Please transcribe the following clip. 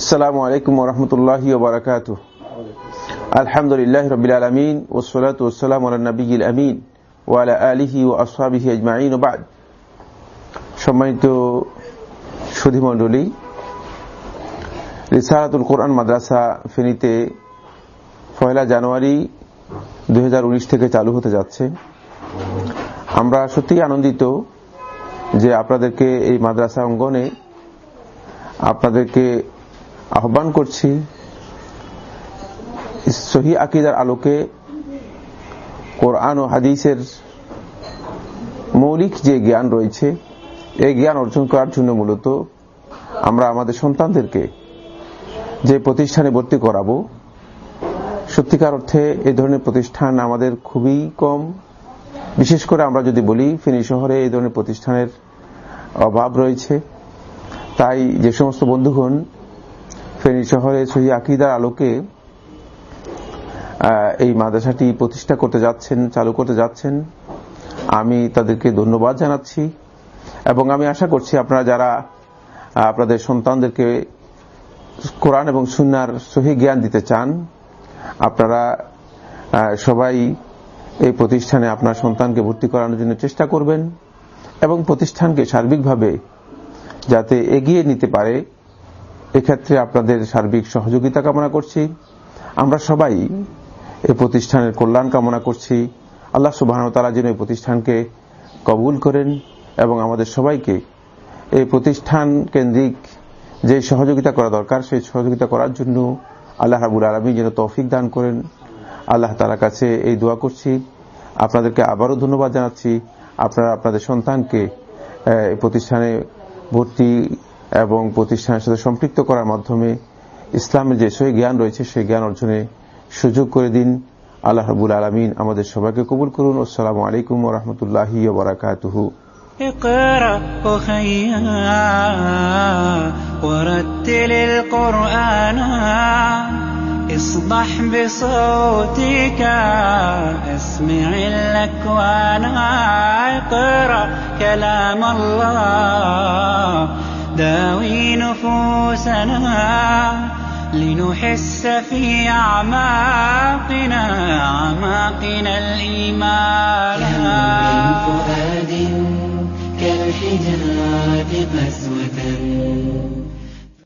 আসসালামু আলাইকুম ওরহমতুল্লাহ বারাকাত আলহামদুলিল্লাহ রবিল আলমিন ওসলাত ওসালাম আলানবিল আমিন ওয়ালা আলিহি ও আসহাবিহি আজমাইন ওবাদ সম্মানিত সুধিমণ্ডলী রিসারাতুল কোরআন মাদ্রাসা ফেনীতে পয়লা জানুয়ারি দু হাজার উনিশ থেকে চালু হতে যাচ্ছে। আমরা সত্যি আনন্দিত যে আপনাদেরকে এই মাদ্রাসা অঙ্গনে আপনাদেরকে আহ্বান করছি সহি আকিদার আলোকে কোরআন ও হাদিসের মৌলিক যে জ্ঞান রয়েছে, এই জ্ঞান অর্জন করার জন্য মূলত আমরা আমাদের সন্তানদেরকে যে প্রতিষ্ঠানে ভর্তি করাবো, সত্যিকার অর্থে এই ধরনের প্রতিষ্ঠান আমাদের খুবই কম। বিশেষ করে আমরা যদি বলি, ফেনী শহরে এই ধরনের প্রতিষ্ঠানের অভাব রয়েছে। তাই যে সমস্ত বন্ধুগণ ফেনী শহরে সহি আকিদার আলোকে এই মাদ্রাসাটি প্রতিষ্ঠা করতে যাচ্ছেন, চালু করতে যাচ্ছেন। আমি তাদেরকে ধন্যবাদ জানাচ্ছি এবং আমি আশা করছি আপনারা যারা আপনাদের সন্তানদেরকে কোরআন এবং সুনার সহি জ্ঞান দিতে চান, আপনারা সবাই এই প্রতিষ্ঠানে আপনার সন্তানকে ভর্তি করানোর জন্য চেষ্টা করবেন এবং প্রতিষ্ঠানকে সার্বিকভাবে যাতে এগিয়ে নিতে পারে। এক্ষেত্রে আপনাদের সার্বিক সহযোগিতা কামনা করছি। আমরা সবাই এই প্রতিষ্ঠানের কল্যাণ কামনা করছি। আল্লাহ সুবাহ তালা যেন এই প্রতিষ্ঠানকে কবুল করেন এবং আমাদের সবাইকে এই প্রতিষ্ঠান কেন্দ্রিক যে সহযোগিতা করা দরকার, সেই সহযোগিতা করার জন্য আল্লাহ রাবুল আলমী যেন তৌফিক দান করেন। আল্লাহ তালার কাছে এই দোয়া করছি। আপনাদেরকে আবারও ধন্যবাদ জানাচ্ছি। আপনারা, আপনাদের সন্তানকে প্রতিষ্ঠানে ভর্তি এবং প্রতিষ্ঠানের সাথে সম্পৃক্ত করার মাধ্যমে ইসলামের যে সই জ্ঞান রয়েছে সেই জ্ঞান অর্জনে সুযোগ করে দিন আল্লাহ রাবুল আলমিন আমাদের সবাইকে কবুল করুন আসসালামু আলাইকুম রহমতুল্লাহি ওবরাকাতুহু اقرأ أخيا ورتل القرآن اصبح بصوتك اسمع الأكوان اقرأ كلام الله داوي نفوسنا لنحس في أعماقنا أعماقنا الإيمان. من فؤاد كالحجارة قسوة.